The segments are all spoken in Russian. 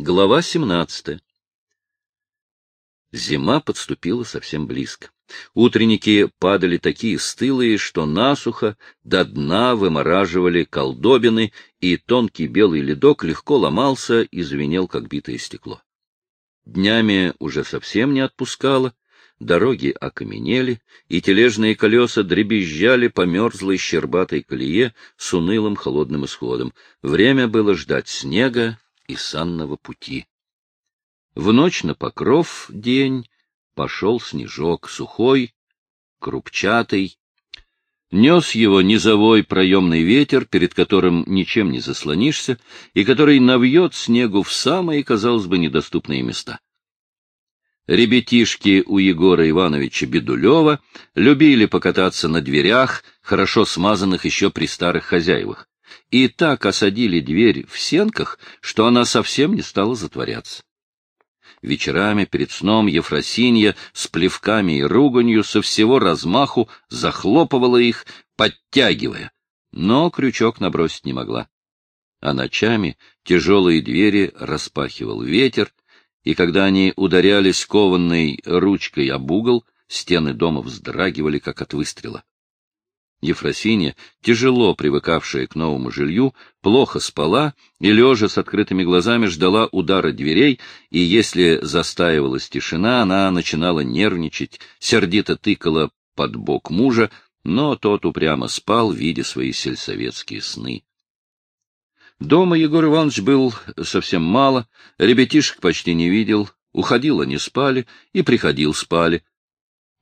Глава 17. Зима подступила совсем близко. Утренники падали такие стылые, что насухо до дна вымораживали колдобины, и тонкий белый ледок легко ломался и звенел, как битое стекло. Днями уже совсем не отпускало, дороги окаменели, и тележные колеса дребезжали по мерзлой щербатой колее с унылым холодным исходом. Время было ждать снега и санного пути. В ночь на покров день пошел снежок, сухой, крупчатый. Нес его низовой проемный ветер, перед которым ничем не заслонишься, и который навьет снегу в самые, казалось бы, недоступные места. Ребятишки у Егора Ивановича Бедулева любили покататься на дверях, хорошо смазанных еще при старых хозяевах и так осадили дверь в сенках, что она совсем не стала затворяться. Вечерами перед сном Ефросинья с плевками и руганью со всего размаху захлопывала их, подтягивая, но крючок набросить не могла. А ночами тяжелые двери распахивал ветер, и когда они ударялись кованной ручкой об угол, стены дома вздрагивали, как от выстрела. Ефросинья, тяжело привыкавшая к новому жилью, плохо спала и, лежа с открытыми глазами, ждала удара дверей, и если застаивалась тишина, она начинала нервничать, сердито тыкала под бок мужа, но тот упрямо спал, видя свои сельсоветские сны. Дома Егор Иванович был совсем мало, ребятишек почти не видел, уходил они спали и приходил спали,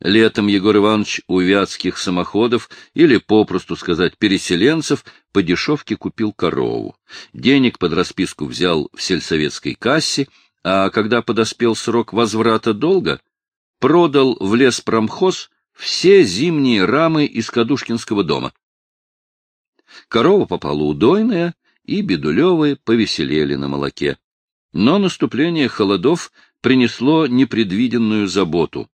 Летом Егор Иванович у вятских самоходов, или, попросту сказать, переселенцев, по дешевке купил корову. Денег под расписку взял в сельсоветской кассе, а когда подоспел срок возврата долга, продал в леспромхоз все зимние рамы из Кадушкинского дома. Корова попала удойная, и Бедулевы повеселели на молоке. Но наступление холодов принесло непредвиденную заботу.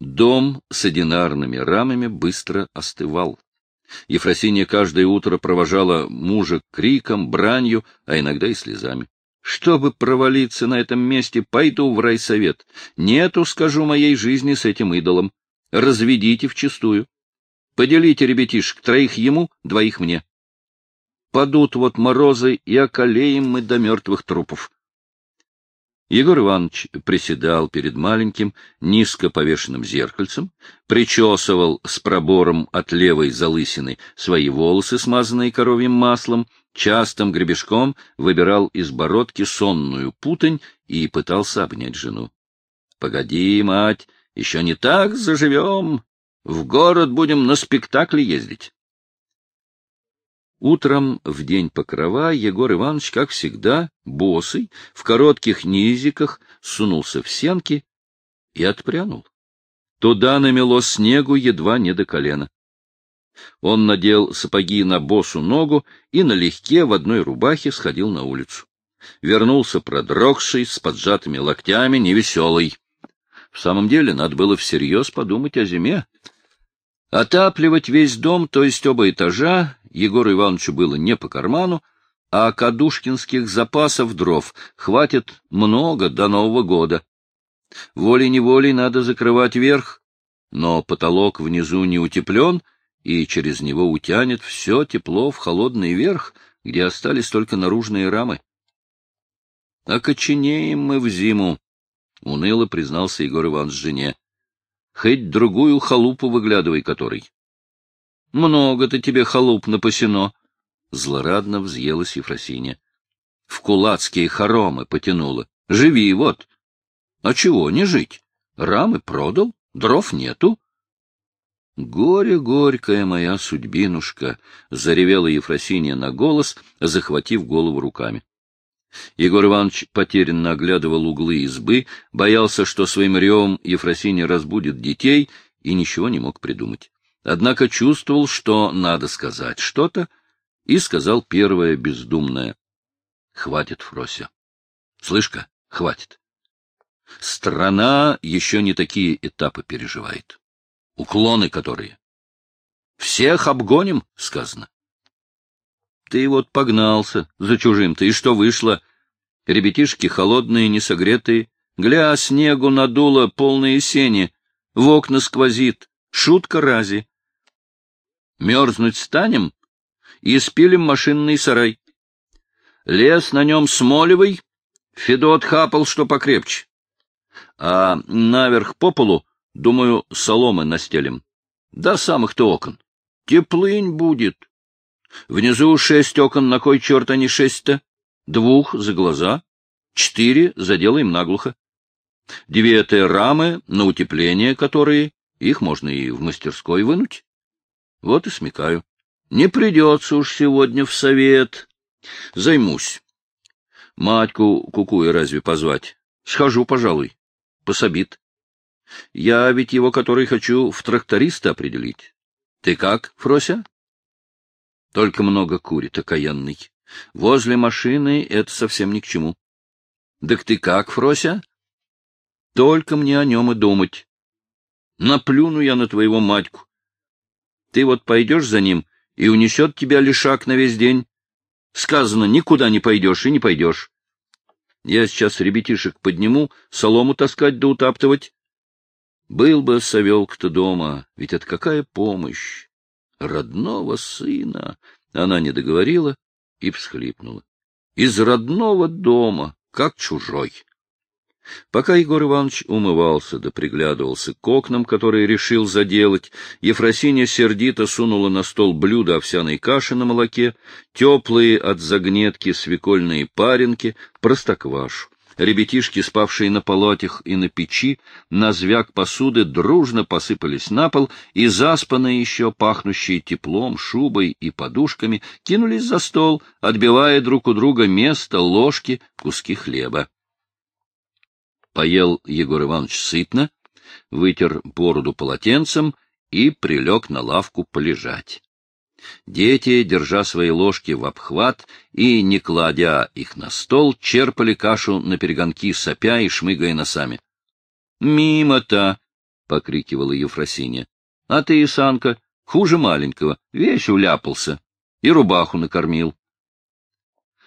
Дом с одинарными рамами быстро остывал. Ефросинья каждое утро провожала мужа криком, бранью, а иногда и слезами. Чтобы провалиться на этом месте, пойду в райсовет. Нету, скажу, моей жизни с этим идолом. Разведите вчистую. Поделите ребятишек, троих ему, двоих мне. Падут вот морозы, и околеем мы до мертвых трупов. Егор Иванович приседал перед маленьким, низко повешенным зеркальцем, причесывал с пробором от левой залысины свои волосы, смазанные коровьим маслом, частым гребешком выбирал из бородки сонную путань и пытался обнять жену. — Погоди, мать, еще не так заживем. В город будем на спектакли ездить. Утром, в день покрова, Егор Иванович, как всегда, босый, в коротких низиках, сунулся в сенки и отпрянул. Туда намело снегу едва не до колена. Он надел сапоги на босу ногу и налегке в одной рубахе сходил на улицу. Вернулся продрогший, с поджатыми локтями, невеселый. В самом деле, надо было всерьез подумать о зиме. Отапливать весь дом, то есть оба этажа, Егору Ивановичу было не по карману, а кадушкинских запасов дров хватит много до Нового года. Волей-неволей надо закрывать верх, но потолок внизу не утеплен, и через него утянет все тепло в холодный верх, где остались только наружные рамы. — Окоченеем мы в зиму, — уныло признался Егор Иванович жене. — Хоть другую халупу выглядывай которой. Много-то тебе халуп напасено. Злорадно взъелась Ефросиня. В кулацкие хоромы потянула. Живи, вот. А чего не жить? Рамы продал, дров нету. Горе горькая моя судьбинушка, заревела Ефросиния на голос, захватив голову руками. Егор Иванович потерянно оглядывал углы избы, боялся, что своим ревом Ефросиния разбудит детей, и ничего не мог придумать однако чувствовал, что надо сказать что-то, и сказал первое бездумное. — Хватит, Фрося. Слышь-ка, хватит. Страна еще не такие этапы переживает. Уклоны которые. Всех обгоним, сказано. Ты вот погнался за чужим-то, и что вышло? Ребятишки холодные, несогретые. Гля, снегу надуло полные сени. В окна сквозит. Шутка рази. Мерзнуть станем и спилим машинный сарай. Лес на нем смолевый, Федот хапал, что покрепче. А наверх по полу, думаю, соломы настелим. До самых-то окон. Теплынь будет. Внизу шесть окон, на кой черт они шесть-то? Двух за глаза, четыре заделаем наглухо. Девятые рамы на утепление, которые, их можно и в мастерской вынуть. Вот и смекаю. Не придется уж сегодня в совет. Займусь. Матьку кукуя разве позвать? Схожу, пожалуй. Пособит. Я ведь его, который хочу, в тракториста определить. Ты как, Фрося? Только много курит, окаянный. Возле машины это совсем ни к чему. Так ты как, Фрося? Только мне о нем и думать. Наплюну я на твоего матьку. Ты вот пойдешь за ним, и унесет тебя лишак на весь день. Сказано, никуда не пойдешь и не пойдешь. Я сейчас ребятишек подниму, солому таскать да утаптывать. Был бы Савелк-то дома, ведь это какая помощь! Родного сына! Она не договорила и всхлипнула. Из родного дома, как чужой. Пока Егор Иванович умывался да приглядывался к окнам, которые решил заделать, Ефросинья сердито сунула на стол блюдо овсяной каши на молоке, теплые от загнетки свекольные паренки, простоквашу. Ребятишки, спавшие на полотях и на печи, на звяк посуды дружно посыпались на пол, и заспанные еще, пахнущие теплом, шубой и подушками, кинулись за стол, отбивая друг у друга место, ложки, куски хлеба. Поел Егор Иванович сытно, вытер бороду полотенцем и прилег на лавку полежать. Дети, держа свои ложки в обхват и, не кладя их на стол, черпали кашу на перегонки, сопя и шмыгая носами. — Мимо-то! — покрикивала Ефросинья. — А ты, Исанка, хуже маленького, весь уляпался и рубаху накормил.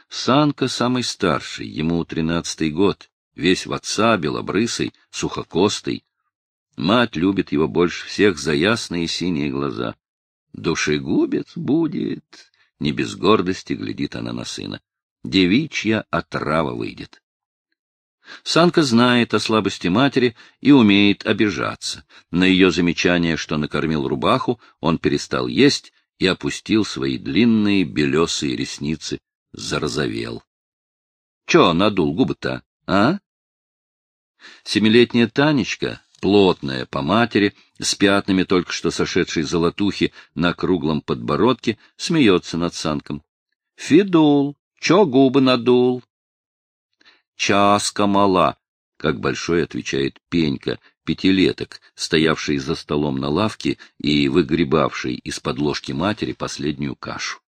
Санка самый старший, ему тринадцатый год, весь в отца, белобрысый, сухокостый. Мать любит его больше всех за ясные синие глаза. Душегубец будет. Не без гордости глядит она на сына. Девичья отрава выйдет. Санка знает о слабости матери и умеет обижаться. На ее замечание, что накормил рубаху, он перестал есть и опустил свои длинные белесые ресницы, зарозовел. — Че надул губы-то, а? Семилетняя Танечка, плотная по матери, с пятнами только что сошедшей золотухи на круглом подбородке, смеется над Санком. — Фидул, чё губы надул? — Часка мала, — как большой отвечает Пенька, пятилеток, стоявший за столом на лавке и выгребавший из-под ложки матери последнюю кашу.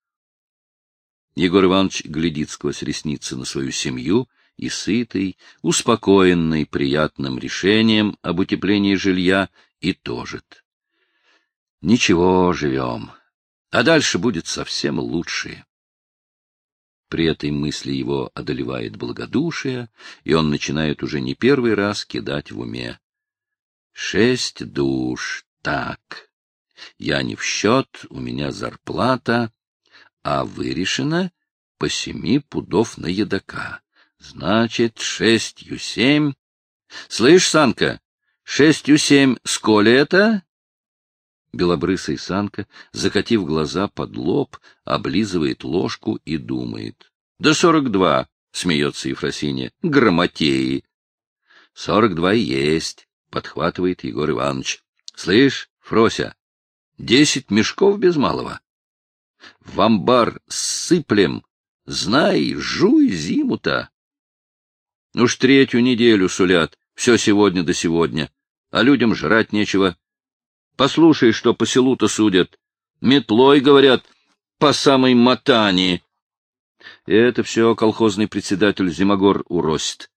Егор Иванович глядит сквозь ресницы на свою семью — и сытый, успокоенный приятным решением об утеплении жилья, и тожит. Ничего, живем, а дальше будет совсем лучше. При этой мысли его одолевает благодушие, и он начинает уже не первый раз кидать в уме. Шесть душ, так. Я не в счет, у меня зарплата, а вырешено по семи пудов на едока. Значит, шестью семь. Слышь, Санка, шестью семь сколе это? Белобрысый Санка, закатив глаза под лоб, облизывает ложку и думает. — Да сорок два, — смеется Ефросинья, — грамотеи. — Сорок два есть, — подхватывает Егор Иванович. — Слышь, Фрося, десять мешков без малого. В амбар сыплем, знай, жуй зиму-то. Уж третью неделю сулят, все сегодня до сегодня, а людям жрать нечего. Послушай, что по селу-то судят. Метлой, говорят, по самой мотани. Это все колхозный председатель Зимогор уросит.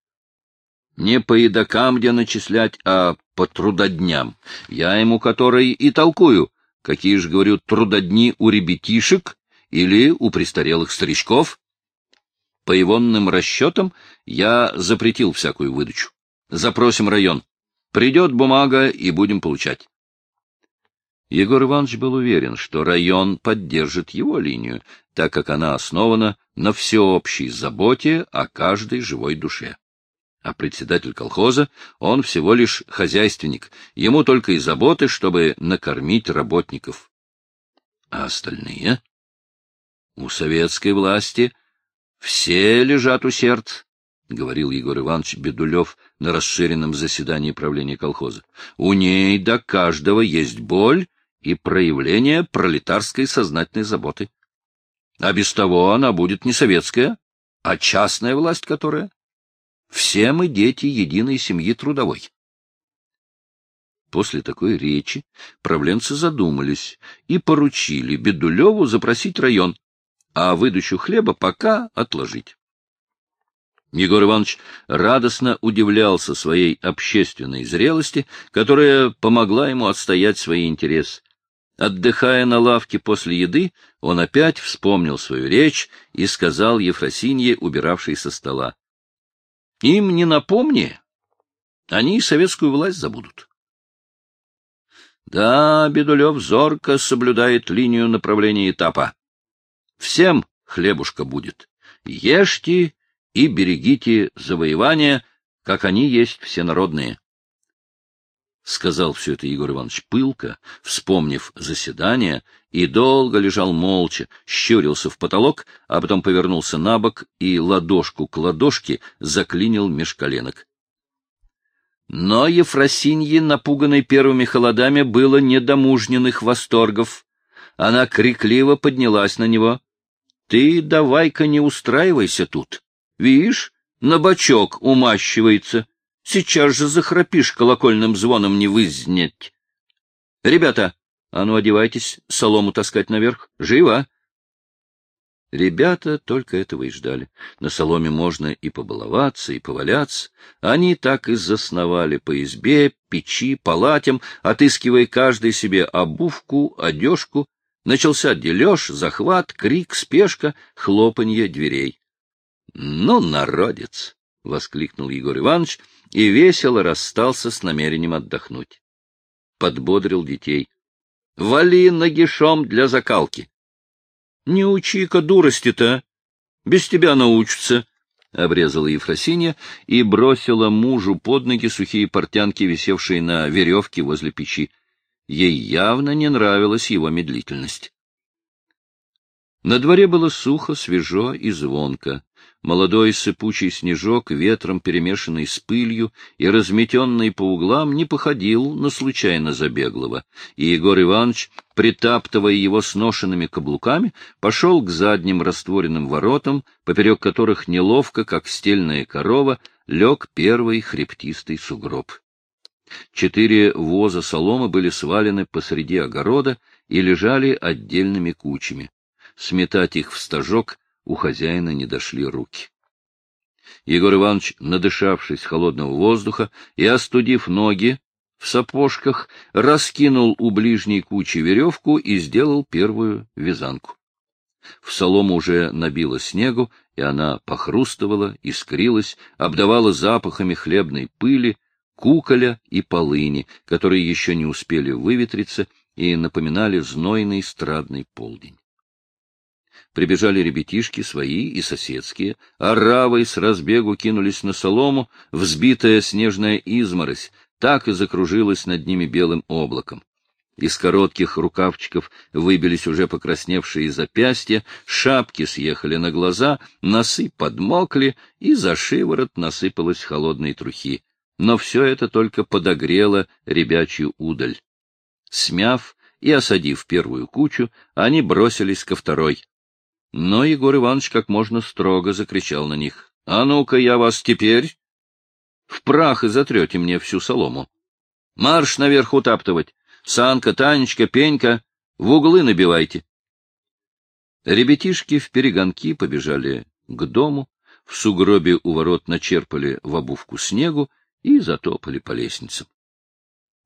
Не по едокам где начислять, а по трудодням. Я ему который и толкую. Какие же, говорю, трудодни у ребятишек или у престарелых старичков? По ивонным расчетам я запретил всякую выдачу. Запросим район. Придет бумага, и будем получать. Егор Иванович был уверен, что район поддержит его линию, так как она основана на всеобщей заботе о каждой живой душе. А председатель колхоза, он всего лишь хозяйственник, ему только и заботы, чтобы накормить работников. А остальные? У советской власти все лежат у сердца, — говорил Егор Иванович Бедулев на расширенном заседании правления колхоза. — У ней до каждого есть боль и проявление пролетарской сознательной заботы. А без того она будет не советская, а частная власть которая. Все мы дети единой семьи трудовой. После такой речи правленцы задумались и поручили Бедулеву запросить район, а выдачу хлеба пока отложить. Егор Иванович радостно удивлялся своей общественной зрелости, которая помогла ему отстоять свои интересы. Отдыхая на лавке после еды, он опять вспомнил свою речь и сказал Ефросинье, убиравшей со стола. — Им не напомни, они советскую власть забудут. Да, Бедулев зорко соблюдает линию направления этапа. Всем хлебушка будет. Ешьте и берегите завоевания, как они есть всенародные. Сказал все это Егор Иванович пылко, вспомнив заседание, и долго лежал молча, щурился в потолок, а потом повернулся на бок и ладошку к ладошке заклинил меж коленок. Но Ефросинье, напуганной первыми холодами, было не до восторгов. Она крикливо поднялась на него. — Ты давай-ка не устраивайся тут. Видишь, на бочок умащивается. Сейчас же захрапишь колокольным звоном не вызнять. Ребята, а ну одевайтесь, солому таскать наверх. Живо! Ребята только этого и ждали. На соломе можно и побаловаться, и поваляться. Они так и засновали по избе, печи, палатям, отыскивая каждый себе обувку, одежку. Начался дележ, захват, крик, спешка, хлопанье дверей. — Ну, народец! — воскликнул Егор Иванович и весело расстался с намерением отдохнуть. Подбодрил детей. — Вали нагишом для закалки. — Не учи-ка дурости-то, без тебя научатся, — обрезала Ефросинья и бросила мужу под ноги сухие портянки, висевшие на веревке возле печи. Ей явно не нравилась его медлительность. На дворе было сухо, свежо и звонко. Молодой сыпучий снежок, ветром перемешанный с пылью и разметенный по углам, не походил на случайно забеглого, и Егор Иванович, притаптывая его сношенными каблуками, пошел к задним растворенным воротам, поперек которых неловко, как стельная корова, лег первый хребтистый сугроб. Четыре воза соломы были свалены посреди огорода и лежали отдельными кучами. Сметать их в стажок у хозяина не дошли руки. Егор Иванович, надышавшись холодного воздуха и остудив ноги в сапожках, раскинул у ближней кучи веревку и сделал первую вязанку. В солому уже набило снегу, и она похрустывала, искрилась, обдавала запахами хлебной пыли, куколя и полыни, которые еще не успели выветриться и напоминали знойный страдный полдень. Прибежали ребятишки, свои и соседские, а равой с разбегу кинулись на солому, взбитая снежная изморозь, так и закружилась над ними белым облаком. Из коротких рукавчиков выбились уже покрасневшие запястья, шапки съехали на глаза, носы подмокли, и за шиворот насыпалось холодной трухи. Но все это только подогрело ребячью удаль. Смяв и осадив первую кучу, они бросились ко второй. Но Егор Иванович как можно строго закричал на них. — А ну-ка, я вас теперь в прах и затрете мне всю солому. Марш наверх утаптывать. Санка, Танечка, Пенька, в углы набивайте. Ребятишки в перегонки побежали к дому, в сугробе у ворот начерпали в обувку снегу и затопали по лестницам.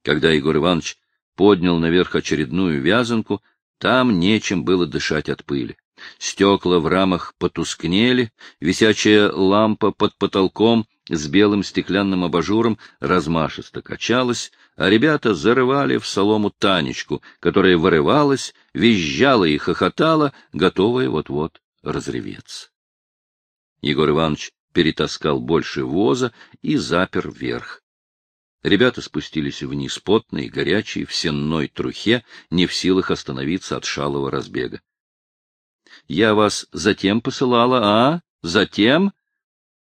Когда Егор Иванович поднял наверх очередную вязанку, там нечем было дышать от пыли. Стекла в рамах потускнели, висячая лампа под потолком с белым стеклянным абажуром размашисто качалась, а ребята зарывали в солому Танечку, которая вырывалась, визжала и хохотала, готовая вот-вот разреветься. Егор Иванович перетаскал больше воза и запер вверх. Ребята спустились вниз потные, горячие, в сенной трухе, не в силах остановиться от шалого разбега. — Я вас затем посылала, а? Затем?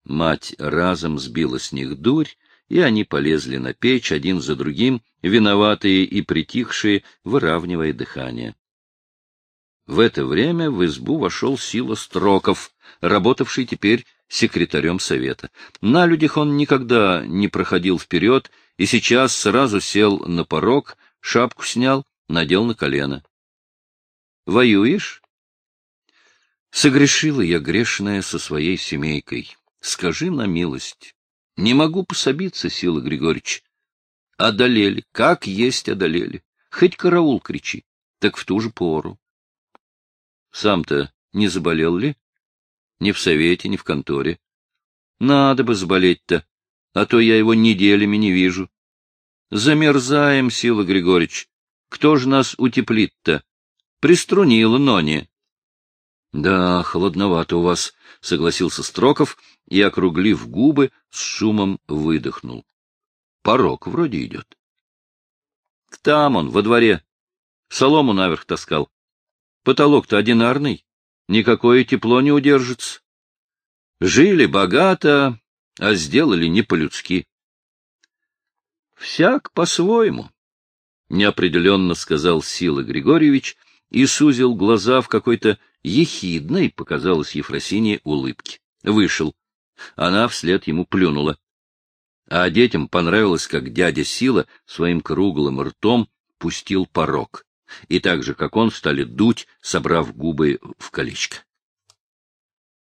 Мать разом сбила с них дурь, и они полезли на печь один за другим, виноватые и притихшие, выравнивая дыхание. В это время в избу вошел Сила Строков, работавший теперь секретарем совета. На людях он никогда не проходил вперед и сейчас сразу сел на порог, шапку снял, надел на колено. — Воюешь? — Согрешила я грешная со своей семейкой. Скажи на милость. Не могу пособиться, Сила Григорьевич. Одолели, как есть одолели. Хоть караул кричи, так в ту же пору. Сам-то не заболел ли? Ни в совете, ни в конторе. Надо бы заболеть-то, а то я его неделями не вижу. Замерзаем, Сила Григорьевич. Кто же нас утеплит-то? Приструнила Нони. — Да, холодновато у вас, — согласился Строков и, округлив губы, с шумом выдохнул. Порог вроде идет. — Там он, во дворе. Солому наверх таскал. Потолок-то одинарный, никакое тепло не удержится. Жили богато, а сделали не по-людски. — Всяк по-своему, — неопределенно сказал Сила Григорьевич и сузил глаза в какой-то ехидной, показалось Ефросине, улыбке. Вышел. Она вслед ему плюнула. А детям понравилось, как дядя Сила своим круглым ртом пустил порог и так же, как он, стали дуть, собрав губы в колечко.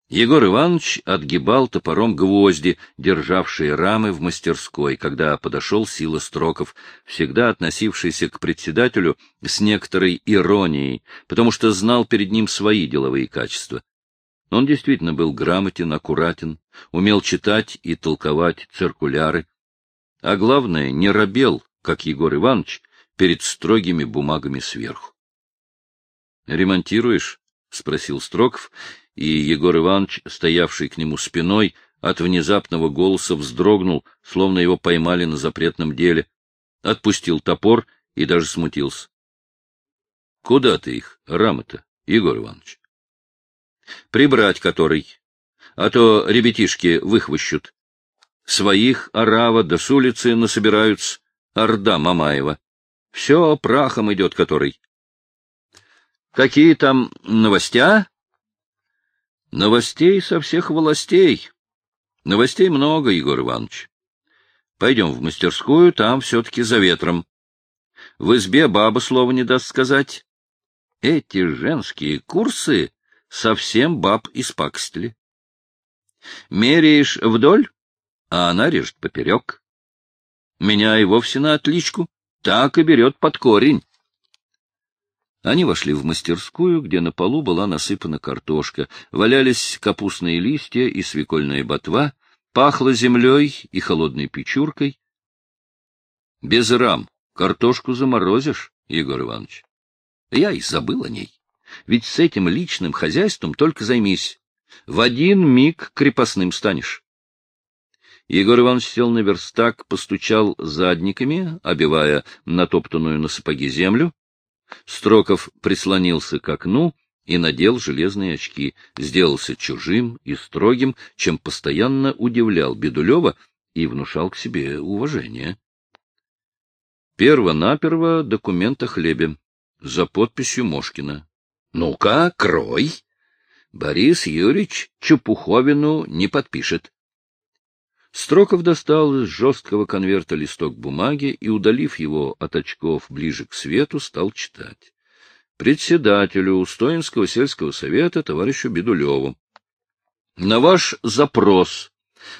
Егор Иванович отгибал топором гвозди, державшие рамы в мастерской, когда подошел Сила Строков, всегда относившийся к председателю с некоторой иронией, потому что знал перед ним свои деловые качества. Он действительно был грамотен, аккуратен, умел читать и толковать циркуляры, а главное, не робел, как Егор Иванович, перед строгими бумагами сверху. — Ремонтируешь? — спросил Строков, и Егор Иванович, стоявший к нему спиной, от внезапного голоса вздрогнул, словно его поймали на запретном деле, отпустил топор и даже смутился. — Куда ты их, рамы-то, Егор Иванович? — Прибрать который, а то ребятишки выхвощут. Своих орава до с улицы насобираются, орда Мамаева. Все прахом идет который. Какие там новостя? Новостей со всех властей. Новостей много, Егор Иванович. Пойдем в мастерскую, там все-таки за ветром. В избе баба слова не даст сказать. Эти женские курсы совсем баб испакстили. Меряешь вдоль, а она режет поперек. Меня и вовсе на отличку так и берет под корень. Они вошли в мастерскую, где на полу была насыпана картошка, валялись капустные листья и свекольная ботва, пахло землей и холодной печуркой. Без рам картошку заморозишь, Егор Иванович. Я и забыл о ней. Ведь с этим личным хозяйством только займись. В один миг крепостным станешь. Егор Иванович сел на верстак, постучал задниками, обивая натоптанную на сапоги землю. Строков прислонился к окну и надел железные очки, сделался чужим и строгим, чем постоянно удивлял Бедулева и внушал к себе уважение. Перво-наперво документ о хлебе за подписью Мошкина. — Ну-ка, крой! Борис Юрьевич Чепуховину не подпишет. Строков достал из жесткого конверта листок бумаги и, удалив его от очков ближе к свету, стал читать. Председателю Устоинского сельского совета товарищу Бедулеву. На ваш запрос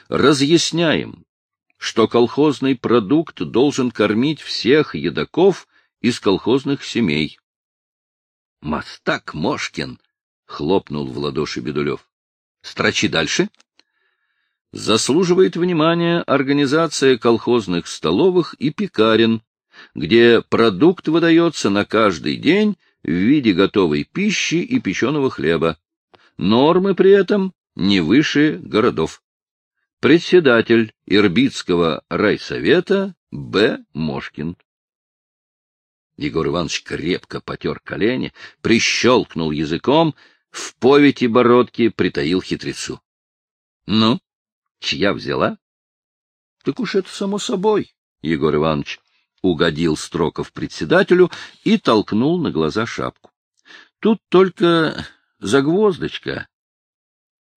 разъясняем, что колхозный продукт должен кормить всех едоков из колхозных семей. Мастак Мошкин хлопнул в ладоши Бедулев. — Строчи дальше. Заслуживает внимания организация колхозных столовых и пекарен, где продукт выдается на каждый день в виде готовой пищи и печеного хлеба. Нормы при этом не выше городов. Председатель Ирбитского райсовета Б. Мошкин. Егор Иванович крепко потер колени, прищелкнул языком, в повете бородки притаил хитрецу. — Ну, чья взяла? — Так уж это само собой, Егор Иванович угодил Строков председателю и толкнул на глаза шапку. Тут только загвоздочка.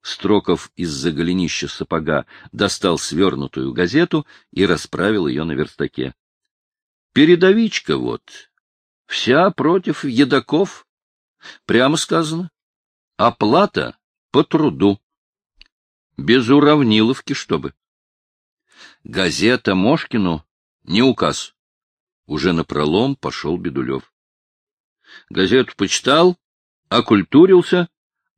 Строков из-за голенища сапога достал свернутую газету и расправил ее на верстаке. Передовичка вот. Вся против едоков. Прямо сказано. Оплата по труду. Без уравниловки, чтобы. Газета Мошкину не указ. Уже напролом пошел Бедулев. Газету почитал, окультурился,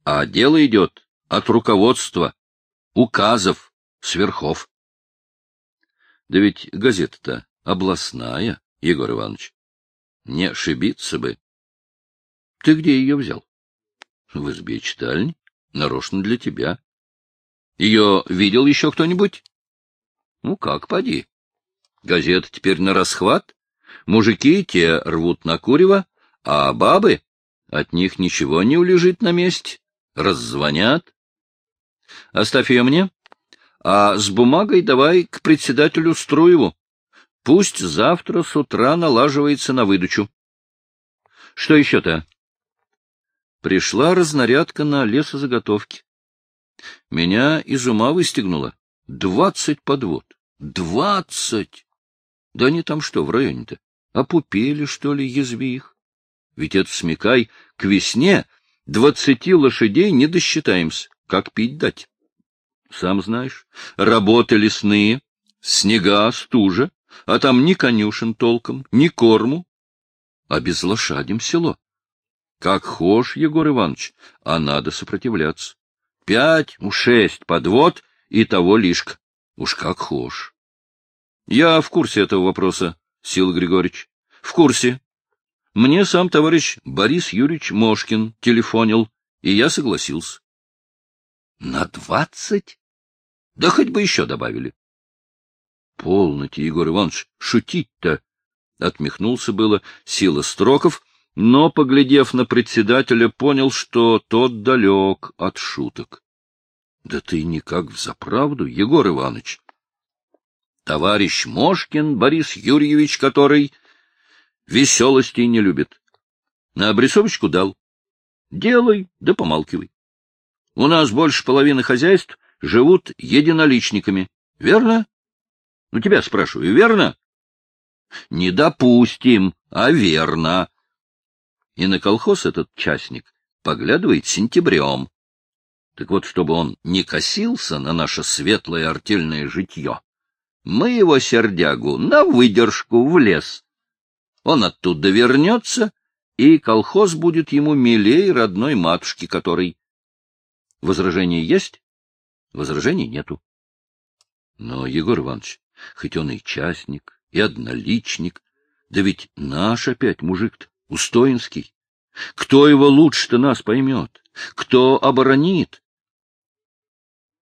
а дело идет от руководства, указов, сверхов. Да ведь газета-то областная, Егор Иванович. Не ошибиться бы. Ты где ее взял? В избе читальни, нарочно для тебя. Ее видел еще кто-нибудь? Ну как, поди. Газета теперь на расхват? Мужики те рвут на курево, а бабы от них ничего не улежит на месте. Раззвонят. Оставь ее мне, а с бумагой давай к председателю Струеву. Пусть завтра с утра налаживается на выдачу. Что еще-то? Пришла разнарядка на лесозаготовки. Меня из ума выстегнуло. Двадцать подвод. Двадцать! Да они там что, в районе-то? Опупели, что ли, язви их? Ведь это смекай, к весне двадцати лошадей не досчитаемся. Как пить дать? Сам знаешь, работы лесные, снега, стужа, а там ни конюшен толком, ни корму, а без лошадям село. Как хошь, Егор Иванович, а надо сопротивляться. Пять, у шесть подвод и того лишка. Уж как хошь. Я в курсе этого вопроса, Сила Григорьевич. — В курсе. Мне сам товарищ Борис Юрьевич Мошкин телефонил, и я согласился. — На двадцать? Да хоть бы еще добавили. — Полноте, Егор Иванович, шутить-то! — отмехнулся было Сила Строков, но, поглядев на председателя, понял, что тот далек от шуток. — Да ты никак взаправду, Егор Иванович товарищ Мошкин Борис Юрьевич, который веселостей не любит. На обрисовочку дал. Делай, да помалкивай. У нас больше половины хозяйств живут единоличниками. Верно? Ну, тебя спрашиваю, верно? Не допустим, а верно. И на колхоз этот частник поглядывает сентябрем. Так вот, чтобы он не косился на наше светлое артельное житье, мы его сердягу на выдержку в лес. Он оттуда вернется, и колхоз будет ему милей родной матушки, которой... Возражение есть? Возражений нету. Но, Егор Иванович, хоть он и частник, и одноличник, да ведь наш опять мужик-то, Устоинский. Кто его лучше-то нас поймет? Кто оборонит?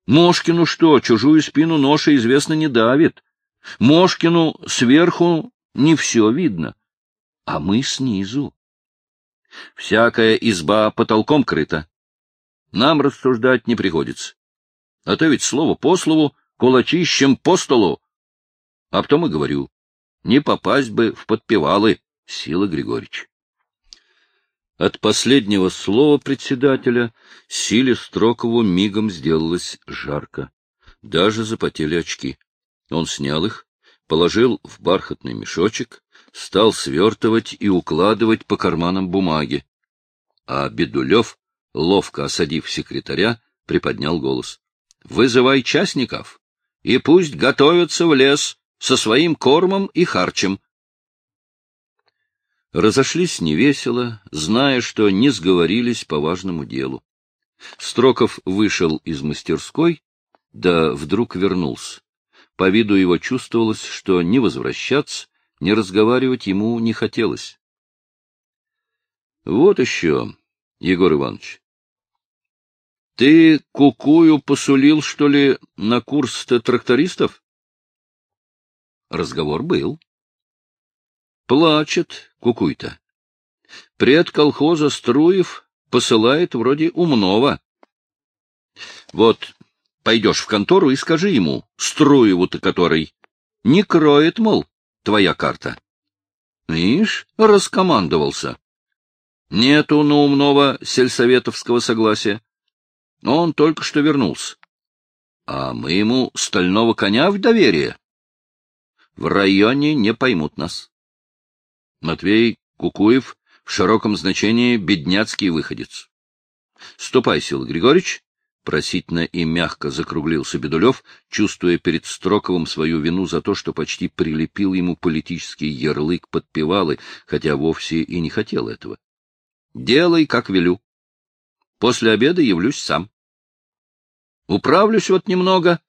Мошкину что, чужую спину ноша, известно, не давит. Мошкину сверху не все видно, а мы снизу. Всякая изба потолком крыта. Нам рассуждать не приходится. А то ведь слово по слову, кулачищем по столу. А потом и говорю, не попасть бы в подпевалы, Сила Григорьевич. От последнего слова председателя Силе Строкову мигом сделалось жарко. Даже запотели очки. Он снял их, положил в бархатный мешочек, стал свертывать и укладывать по карманам бумаги. А Бедулев, ловко осадив секретаря, приподнял голос. — Вызывай частников, и пусть готовятся в лес со своим кормом и харчем. Разошлись невесело, зная, что не сговорились по важному делу. Строков вышел из мастерской, да вдруг вернулся. По виду его чувствовалось, что не возвращаться, не разговаривать ему не хотелось. — Вот еще, Егор Иванович. Ты кукую посулил, что ли, на курс трактористов? Разговор был. Плачет кукуй-то. Пред колхоза Струев посылает вроде умного. Вот пойдешь в контору и скажи ему, Струеву-то который, не кроет, мол, твоя карта. Ишь, раскомандовался. Нету на умного сельсоветовского согласия. Он только что вернулся. А мы ему стального коня в доверие. В районе не поймут нас. Матвей Кукуев в широком значении бедняцкий выходец. — Ступай, Сил Григорьевич, — просительно и мягко закруглился Бедулев, чувствуя перед Строковым свою вину за то, что почти прилепил ему политический ярлык подпевалы, хотя вовсе и не хотел этого. — Делай, как велю. После обеда явлюсь сам. Управлюсь вот немного,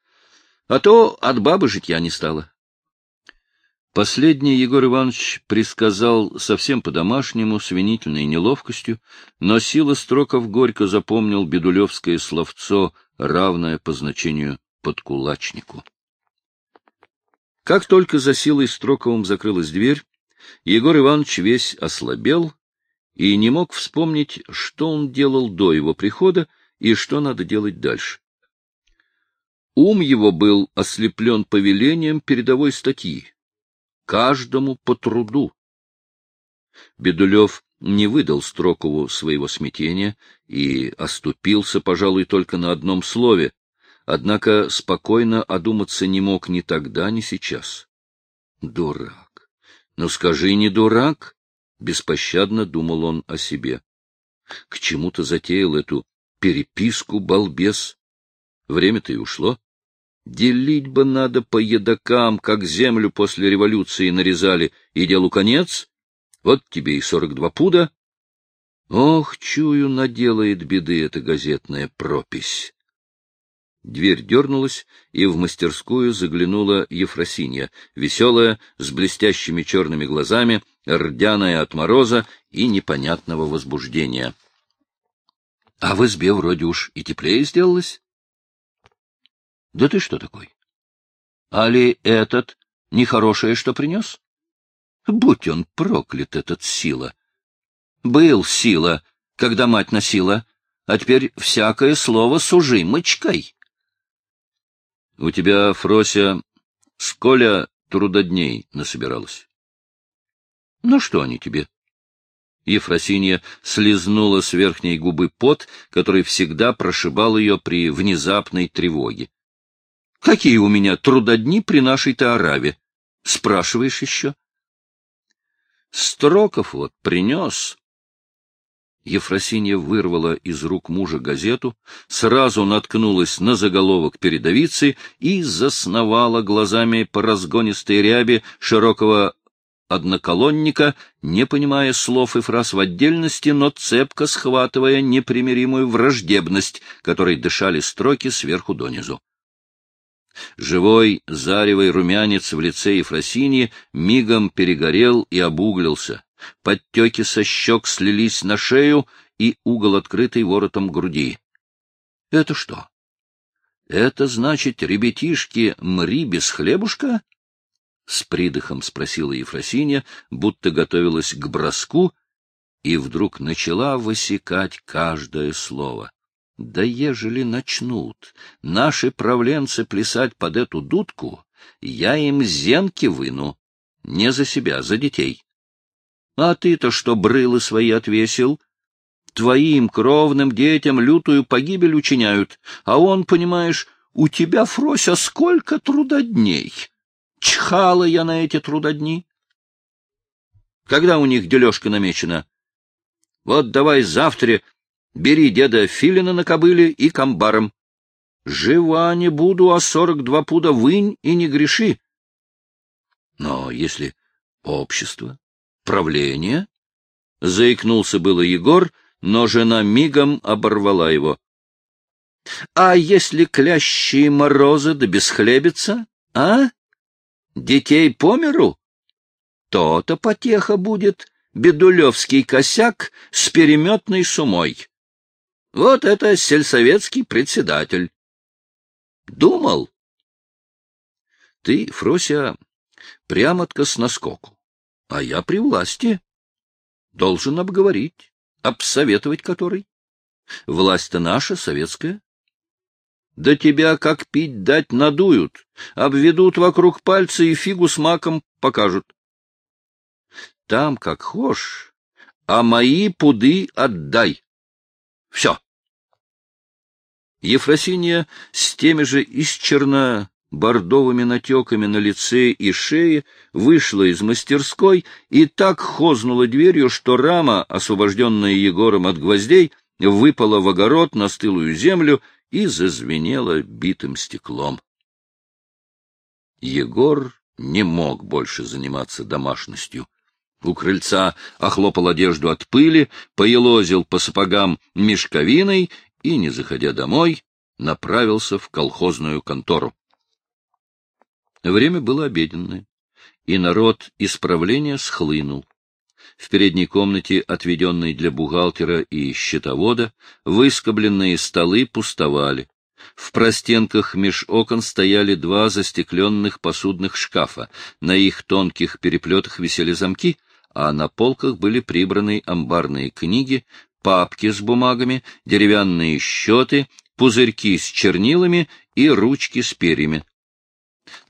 а то от бабы житья не стало. Последний Егор Иванович присказал совсем по-домашнему, с винительной неловкостью, но Сила Строков горько запомнил бедулевское словцо, равное по значению подкулачнику. Как только за Силой Строковым закрылась дверь, Егор Иванович весь ослабел и не мог вспомнить, что он делал до его прихода и что надо делать дальше. Ум его был ослеплен повелением передовой статьи каждому по труду. Бедулев не выдал Строкову своего смятения и оступился, пожалуй, только на одном слове, однако спокойно одуматься не мог ни тогда, ни сейчас. Дурак! Ну скажи, не дурак? Беспощадно думал он о себе. К чему-то затеял эту переписку, балбес. Время-то и ушло. Делить бы надо по едокам, как землю после революции нарезали, и делу конец. Вот тебе и сорок два пуда. Ох, чую, наделает беды эта газетная пропись. Дверь дернулась, и в мастерскую заглянула Ефросинья, веселая, с блестящими черными глазами, рдяная от мороза и непонятного возбуждения. — А в избе вроде уж и теплее сделалось? Да ты что такой? Али этот нехорошее что принес? Будь он проклят, этот сила. Был сила, когда мать носила, а теперь всякое слово сужи мычкой. У тебя, Фрося, сколя трудодней насобиралась? Ну что они тебе? Ефросинья слезнула с верхней губы пот, который всегда прошибал ее при внезапной тревоге. Какие у меня трудодни при нашей-то Араве? Спрашиваешь еще? Строков вот принес. Ефросинья вырвала из рук мужа газету, сразу наткнулась на заголовок передовицы и засновала глазами по разгонистой рябе широкого одноколонника, не понимая слов и фраз в отдельности, но цепко схватывая непримиримую враждебность, которой дышали строки сверху донизу. Живой заревый румянец в лице Ефросиньи мигом перегорел и обуглился. Подтеки со щек слились на шею и угол открытый воротом груди. — Это что? — Это значит, ребятишки, мри без хлебушка? — с придыхом спросила Ефросинья, будто готовилась к броску, и вдруг начала высекать каждое слово. Да ежели начнут наши правленцы плясать под эту дудку, я им зенки выну. Не за себя, за детей. А ты-то что брылы свои отвесил? Твоим кровным детям лютую погибель учиняют, а он, понимаешь, у тебя, Фрося, сколько трудодней. Чхала я на эти трудодни. Когда у них дележка намечена? Вот давай завтра Бери деда Филина на кобыле и комбаром. Жива не буду, а сорок два пуда вынь и не греши. Но если общество, правление, Заикнулся было Егор, но жена мигом оборвала его. — А если клящие морозы да бесхлебица, а? Детей по миру? То-то потеха будет, бедулевский косяк с переметной сумой. Вот это сельсоветский председатель. Думал? Ты, Фрося, прямо-таки с наскоку, а я при власти. Должен обговорить, обсоветовать который. Власть-то наша, советская. Да тебя, как пить дать, надуют, обведут вокруг пальца и фигу с маком покажут. Там, как хошь, а мои пуды отдай. Все. Ефросинья с теми же исчерно бордовыми натеками на лице и шее вышла из мастерской и так хознула дверью, что рама, освобожденная Егором от гвоздей, выпала в огород на стылую землю и зазвенела битым стеклом. Егор не мог больше заниматься домашностью. У крыльца охлопал одежду от пыли, поелозил по сапогам мешковиной и, не заходя домой, направился в колхозную контору. Время было обеденное, и народ исправления схлынул. В передней комнате, отведенной для бухгалтера и счетовода, выскобленные столы пустовали. В простенках меж окон стояли два застекленных посудных шкафа, на их тонких переплетах висели замки, а на полках были прибраны амбарные книги, папки с бумагами, деревянные счеты, пузырьки с чернилами и ручки с перьями.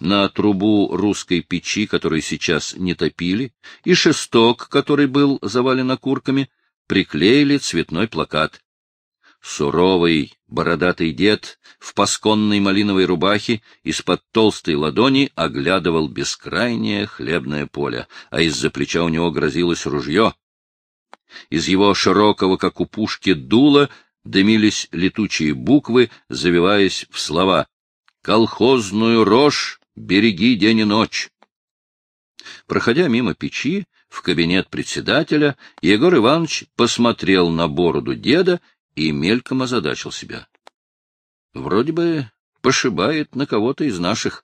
На трубу русской печи, которую сейчас не топили, и шесток, который был завален окурками, приклеили цветной плакат. Суровый, бородатый дед в пасконной малиновой рубахе из-под толстой ладони оглядывал бескрайнее хлебное поле, а из-за плеча у него грозилось ружье. Из его широкого, как у пушки, дула дымились летучие буквы, завиваясь в слова «Колхозную рожь береги день и ночь». Проходя мимо печи, в кабинет председателя, Егор Иванович посмотрел на бороду деда и мельком озадачил себя. Вроде бы пошибает на кого-то из наших.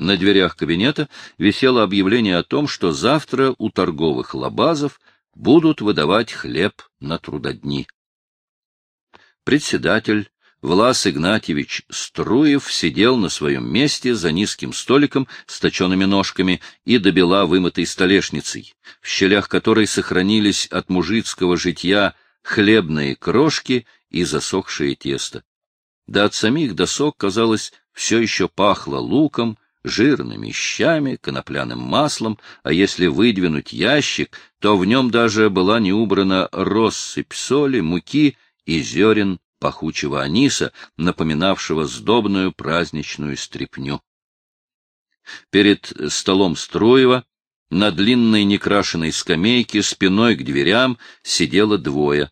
На дверях кабинета висело объявление о том, что завтра у торговых лабазов будут выдавать хлеб на трудодни. Председатель Влас Игнатьевич Струев сидел на своем месте за низким столиком с точеными ножками и добела вымытой столешницей, в щелях которой сохранились от мужицкого житья хлебные крошки и засохшее тесто. Да от самих досок, казалось, все еще пахло луком, жирными щами, конопляным маслом, а если выдвинуть ящик, то в нем даже была не убрана россыпь соли, муки и зерен пахучего аниса, напоминавшего сдобную праздничную стряпню. Перед столом Строева на длинной некрашенной скамейке спиной к дверям сидело двое.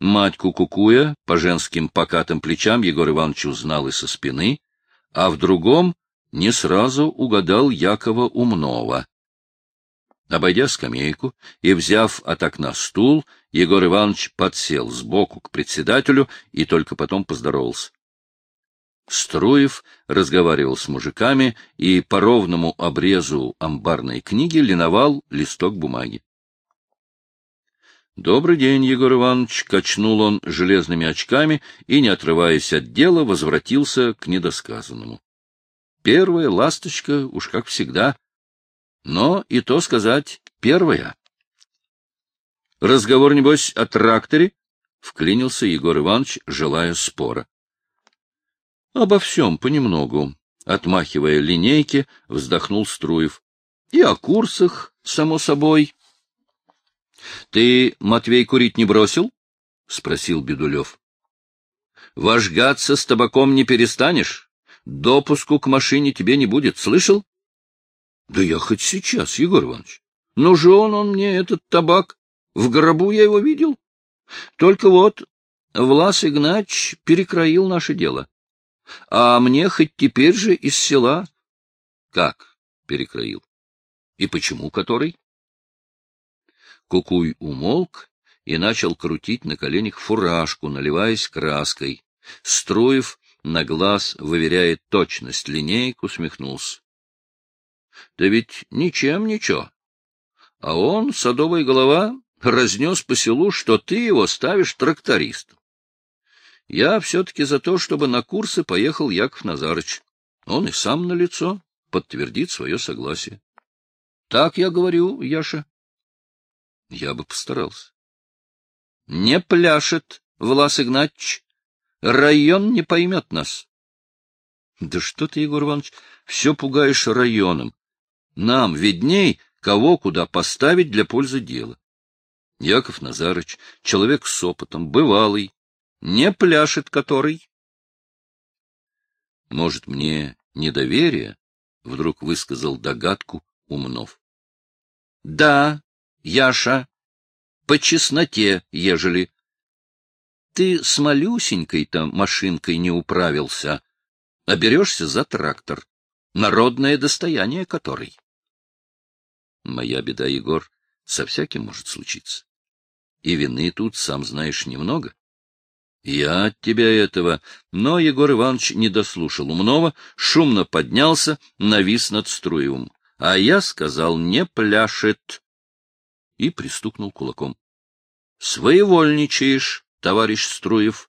Мать Кукукуя по женским покатым плечам Егор Иванович узнал и со спины, а в другом не сразу угадал Якова Умнова. Обойдя скамейку и взяв от окна стул, Егор Иванович подсел сбоку к председателю и только потом поздоровался. Струев разговаривал с мужиками и по ровному обрезу амбарной книги линовал листок бумаги. — Добрый день, Егор Иванович! — качнул он железными очками и, не отрываясь от дела, возвратился к недосказанному. Первая ласточка, уж как всегда, но и то сказать первая. Разговор, небось, о тракторе? — вклинился Егор Иванович, желая спора. — Обо всем понемногу, — отмахивая линейки, вздохнул Струев. — И о курсах, само собой. — Ты, Матвей, курить не бросил? — спросил Бедулев. — Вожгаться с табаком не перестанешь? Допуску к машине тебе не будет, слышал? — Да я хоть сейчас, Егор Иванович. Нужен он мне, этот табак. В гробу я его видел. Только вот Влас Игнач перекроил наше дело. А мне хоть теперь же из села... — Как перекроил? И почему который? Кукуй умолк и начал крутить на коленях фуражку, наливаясь краской. Струев на глаз выверяет точность линейку, усмехнулся. — Да ведь ничем ничего. А он, садовая голова, разнес по селу, что ты его ставишь трактористом. Я все-таки за то, чтобы на курсы поехал Яков Назарыч. Он и сам на лицо подтвердит свое согласие. — Так я говорю, Яша. — Я бы постарался. — Не пляшет, Влас Игнатьевич. Район не поймет нас. — Да что ты, Егор Иванович, все пугаешь районом. Нам видней, кого куда поставить для пользы дела. Яков Назарыч, человек с опытом, бывалый, не пляшет который. Может, мне недоверие? — вдруг высказал догадку Умнов. — Да, Яша, по чесноте, ежели. Ты с малюсенькой-то машинкой не управился, а берешься за трактор, народное достояние которой. Моя беда, Егор, со всяким может случиться. И вины тут, сам знаешь, немного. Я от тебя этого. Но Егор Иванович не дослушал умного, шумно поднялся, навис над Струевым. А я сказал, не пляшет. И пристукнул кулаком. — Своевольничаешь, товарищ Струев.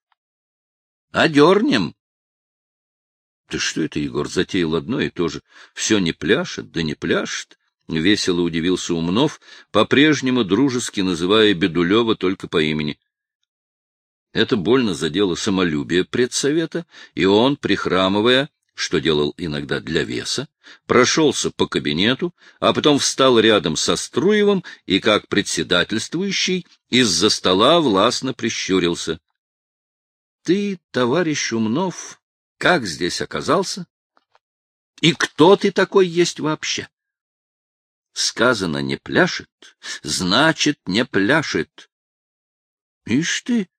— Одернем. — Ты что это, Егор, затеял одно и то же? Все не пляшет, да не пляшет. — весело удивился Умнов, по-прежнему дружески называя Бедулева только по имени. Это больно задело самолюбие предсовета, и он, прихрамывая, что делал иногда для веса, прошелся по кабинету, а потом встал рядом со Струевым и, как председательствующий, из-за стола властно прищурился. — Ты, товарищ Умнов, как здесь оказался? И кто ты такой есть вообще? Сказано «не пляшет», значит, не пляшет. Ишь ты,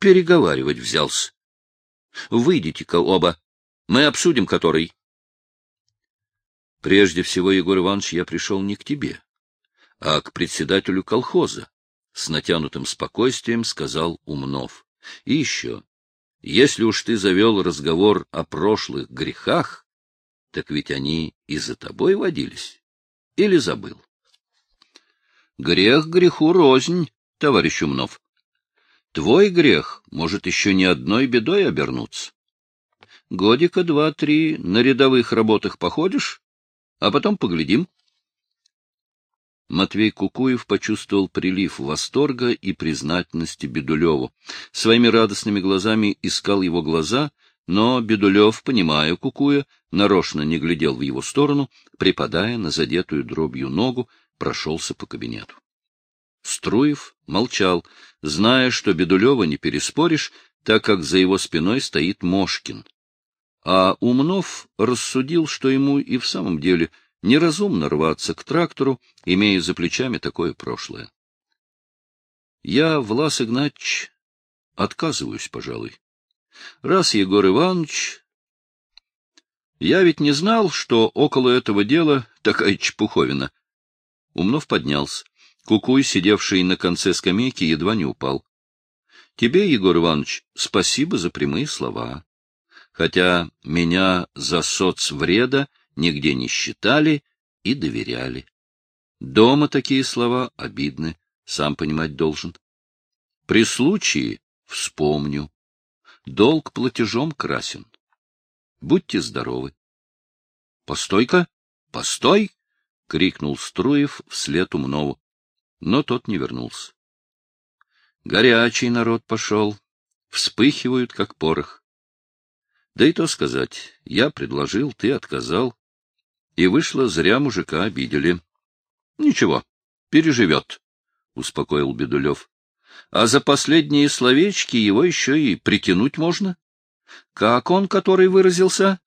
переговаривать взялся. Выйдите-ка оба, мы обсудим который. Прежде всего, Егор Иванович, я пришел не к тебе, а к председателю колхоза, — с натянутым спокойствием сказал Умнов. И еще, если уж ты завел разговор о прошлых грехах, так ведь они и за тобой водились. Или забыл? Грех греху рознь, товарищ Умнов. Твой грех может еще не одной бедой обернуться. Годика два-три на рядовых работах походишь, а потом поглядим. Матвей Кукуев почувствовал прилив восторга и признательности Бедулеву. Своими радостными глазами искал его глаза, но Бедулев, понимая Кукуя, нарочно не глядел в его сторону, припадая на задетую дробью ногу, прошелся по кабинету. Струев молчал, зная, что Бедулева не переспоришь, так как за его спиной стоит Мошкин. А Умнов рассудил, что ему и в самом деле неразумно рваться к трактору, имея за плечами такое прошлое. Я, Влас Игнатьевич, отказываюсь, пожалуй. Раз Егор Иванович... Я ведь не знал, что около этого дела такая чепуховина. Умнов поднялся. Кукуй, сидевший на конце скамейки, едва не упал. — Тебе, Егор Иванович, спасибо за прямые слова. Хотя меня за соцвреда нигде не считали и доверяли. Дома такие слова обидны, сам понимать должен. При случае вспомню. Долг платежом красен. Будьте здоровы. — Постой-ка! Постой! — крикнул Струев вслед Умнову но тот не вернулся. Горячий народ пошел, вспыхивают, как порох. Да и то сказать, я предложил, ты отказал, и вышло, зря мужика обидели. — Ничего, переживет, — успокоил Бедулев. — А за последние словечки его еще и притянуть можно. Как он, который выразился?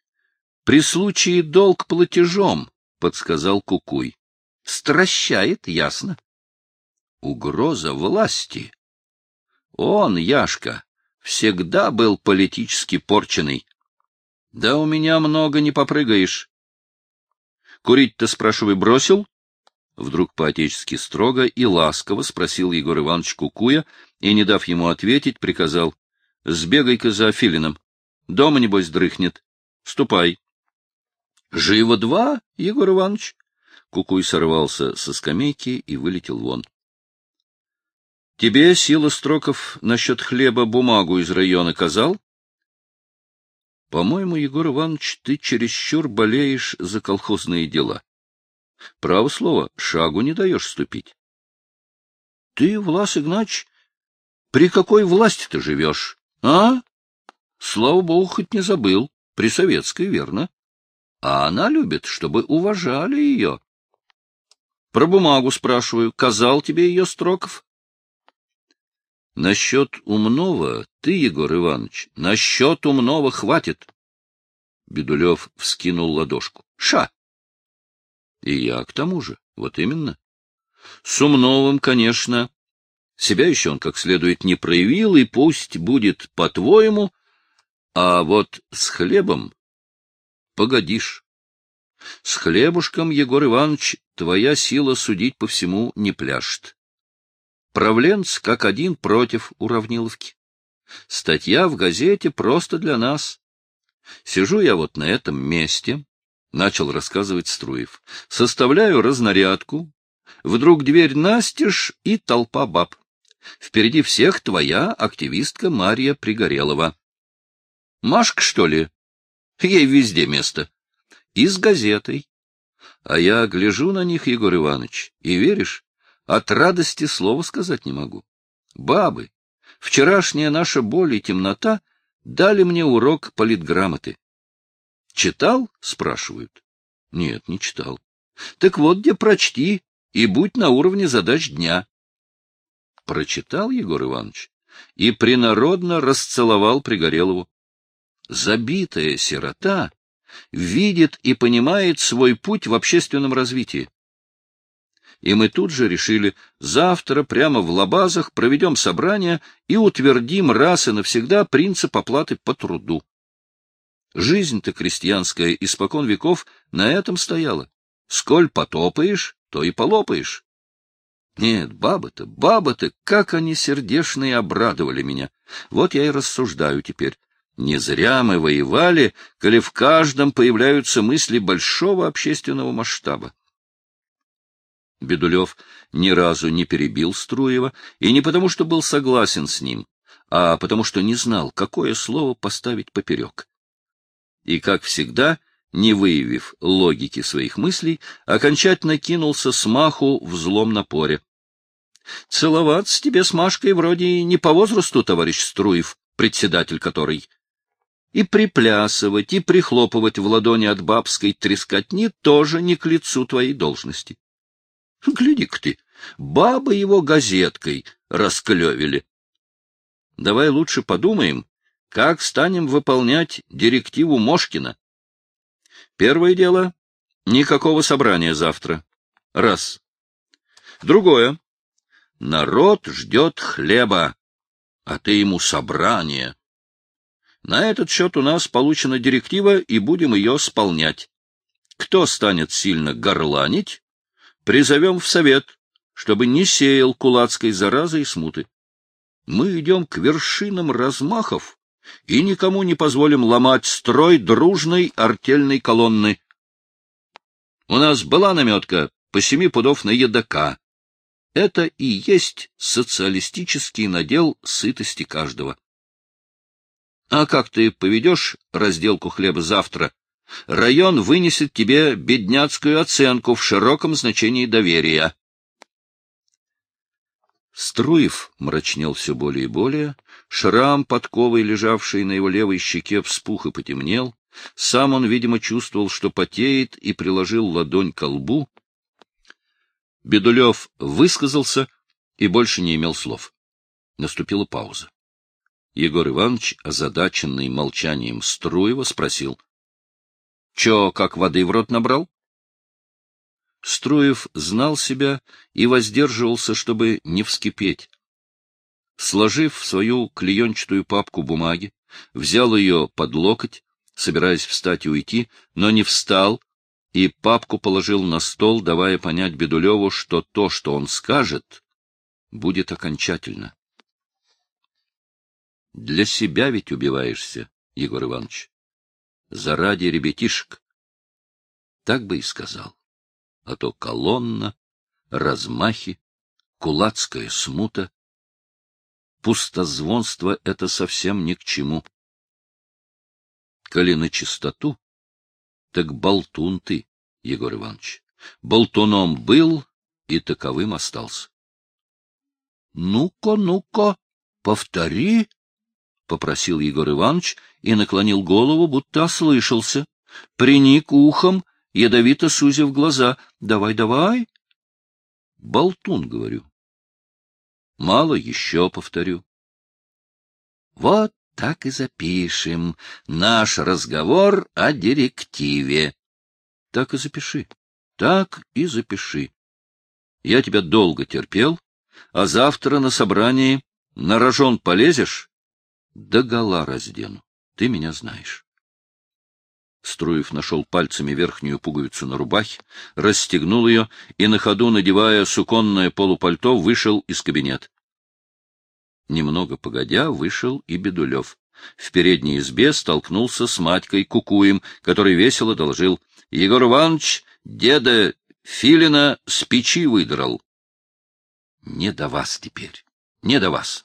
— При случае долг платежом, — подсказал Кукуй. Стращает, ясно. Угроза власти. Он, Яшка, всегда был политически порченный. Да у меня много не попрыгаешь. Курить-то, спрашивай, бросил? Вдруг по-отечески строго и ласково спросил Егор Иванович Кукуя и, не дав ему ответить, приказал. — Сбегай-ка за Филином. Дома, небось, дрыхнет. Ступай. — Живо два, Егор Иванович. Кукуй сорвался со скамейки и вылетел вон. — Тебе, Сила Строков, насчет хлеба бумагу из района казал? — По-моему, Егор Иванович, ты чересчур болеешь за колхозные дела. Право слово, шагу не даешь ступить. — Ты, Влас Игнач, при какой власти ты живешь, а? Слава богу, хоть не забыл. При советской, верно? А она любит, чтобы уважали ее. Про бумагу спрашиваю. Казал тебе ее Строков? Насчет умного ты, Егор Иванович, насчет умного хватит. Бедулев вскинул ладошку. Ша! И я к тому же, вот именно. С умновым, конечно. Себя еще он как следует не проявил, и пусть будет по-твоему, а вот с хлебом погодишь. С хлебушком, Егор Иванович, твоя сила судить по всему не пляшет. Правленц как один против Уравниловки. Статья в газете просто для нас. Сижу я вот на этом месте, — начал рассказывать Струев. — Составляю разнарядку. Вдруг дверь настежь и толпа баб. Впереди всех твоя активистка Марья Пригорелова. Машка, что ли? Ей везде место. И с газетой. А я гляжу на них, Егор Иванович, и веришь, от радости слова сказать не могу. Бабы, вчерашняя наша боль и темнота дали мне урок политграмоты. Читал? — спрашивают. Нет, не читал. Так вот, где прочти, и будь на уровне задач дня. Прочитал Егор Иванович и принародно расцеловал Пригорелову. Забитая сирота видит и понимает свой путь в общественном развитии. И мы тут же решили, завтра прямо в Лабазах проведем собрание и утвердим раз и навсегда принцип оплаты по труду. Жизнь-то крестьянская испокон веков на этом стояла. Сколь потопаешь, то и полопаешь. Нет, бабы-то, бабы-то, как они сердешные обрадовали меня. Вот я и рассуждаю теперь. Не зря мы воевали, коли в каждом появляются мысли большого общественного масштаба. Бедулев ни разу не перебил Струева, и не потому, что был согласен с ним, а потому, что не знал, какое слово поставить поперек и, как всегда, не выявив логики своих мыслей, окончательно кинулся с маху в злом напоре. — Целоваться тебе с Машкой вроде и не по возрасту, товарищ Струев, председатель который. И приплясывать, и прихлопывать в ладони от бабской трескотни тоже не к лицу твоей должности. Гляди-ка ты, бабы его газеткой расклевили. Давай лучше подумаем, как станем выполнять директиву Мошкина? Первое дело — никакого собрания завтра. Раз. Другое. Народ ждет хлеба, а ты ему собрание. На этот счет у нас получена директива, и будем ее исполнять. Кто станет сильно горланить, призовем в совет, чтобы не сеял кулацкой заразы и смуты. Мы идем к вершинам размахов, и никому не позволим ломать строй дружной артельной колонны. У нас была наметка по семи пудов на едока. Это и есть социалистический надел сытости каждого. А как ты поведешь разделку хлеба завтра? Район вынесет тебе бедняцкую оценку в широком значении доверия. Струев мрачнел все более и более, шрам подковой, лежавший на его левой щеке, вспух и потемнел. Сам он, видимо, чувствовал, что потеет, и приложил ладонь к лбу. Бедулев высказался и больше не имел слов. Наступила пауза. Егор Иванович, озадаченный молчанием Струева, спросил. — Чё, как воды в рот набрал? Струев знал себя и воздерживался, чтобы не вскипеть. Сложив в свою клеенчатую папку бумаги, взял ее под локоть, собираясь встать и уйти, но не встал, и папку положил на стол, давая понять Бедулеву, что то, что он скажет, будет окончательно. Для себя ведь убиваешься, Егор Иванович. Заради ребятишек. Так бы и сказал. А то колонна, размахи, кулацкая смута. Пустозвонство — это совсем ни к чему. Коли на чистоту, так болтун ты, Егор Иванович. Болтуном был и таковым остался. — Ну-ка, ну-ка, повтори, — попросил Егор Иванович и наклонил голову, будто ослышался. Приник ухом, ядовито сузив глаза. — Давай, давай. — Болтун, говорю. — Мало, еще повторю. — Вот так и запишем наш разговор о директиве. Так и запиши, так и запиши. Я тебя долго терпел, а завтра на собрании на рожон полезешь, до гола раздену. Ты меня знаешь. Струев нашел пальцами верхнюю пуговицу на рубахе, расстегнул ее и, на ходу надевая суконное полупальто, вышел из кабинета. Немного погодя, вышел и Бедулев. В передней избе столкнулся с Матькой Кукуем, который весело доложил. — Егор Иванович деда Филина с печи выдрал. — Не до вас теперь, не до вас.